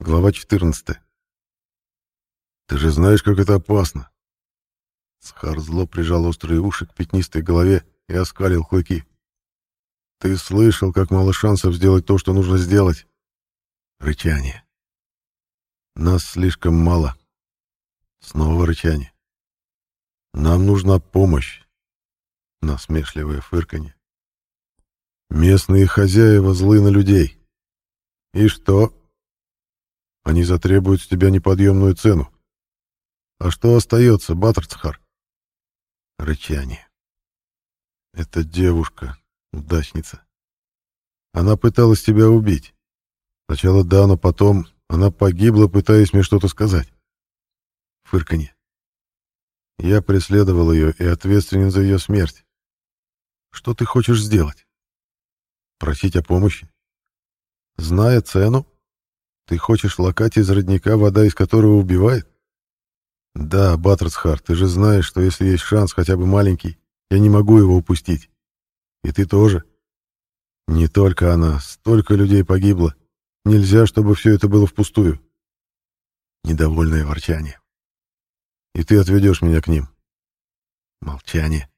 Глава 14. Ты же знаешь, как это опасно. Схар зло прижал острые уши к пятнистой голове и оскалил клыки. Ты слышал, как мало шансов сделать то, что нужно сделать. Рычание. Нас слишком мало. Снова рычание. Нам нужна помощь. Насмешливое фырканье. Местные хозяева злы на людей. И что? Они затребуют с тебя неподъемную цену. А что остается, Баттерцхар? Рычание. Это девушка, удачница. Она пыталась тебя убить. Сначала да, но потом она погибла, пытаясь мне что-то сказать. Фырканье. Я преследовал ее и ответственен за ее смерть. Что ты хочешь сделать? Просить о помощи? Зная цену, ты хочешь локать из родника, вода из которого убивает? Да, Баттерсхар, ты же знаешь, что если есть шанс, хотя бы маленький, я не могу его упустить. И ты тоже. Не только она, столько людей погибло. Нельзя, чтобы все это было впустую. Недовольное ворчание. И ты отведешь меня к ним. Молчание.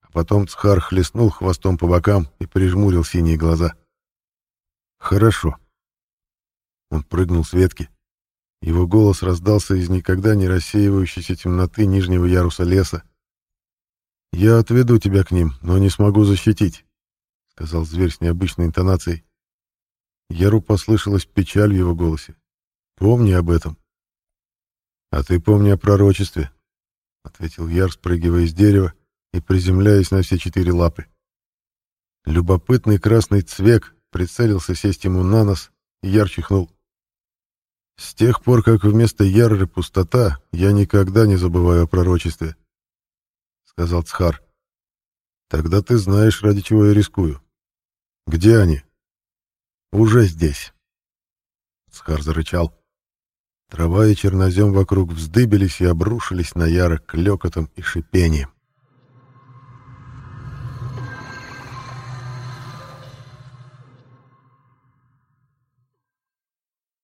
А потом Цхар хлестнул хвостом по бокам и прижмурил синие глаза. Хорошо. Прыгнул ветки. Его голос раздался из никогда не рассеивающейся темноты нижнего яруса леса. «Я отведу тебя к ним, но не смогу защитить», — сказал зверь с необычной интонацией. Яру послышалась печаль в его голосе. «Помни об этом». «А ты помни о пророчестве», — ответил Яр, спрыгивая с дерева и приземляясь на все четыре лапы. Любопытный красный цвек прицелился сесть ему на нос, и Яр чихнул. С тех пор, как вместо Ярры пустота, я никогда не забываю о пророчестве, — сказал Цхар. Тогда ты знаешь, ради чего я рискую. Где они? Уже здесь. Цхар зарычал. Трава и чернозем вокруг вздыбились и обрушились на Яра клёкотом и шипением.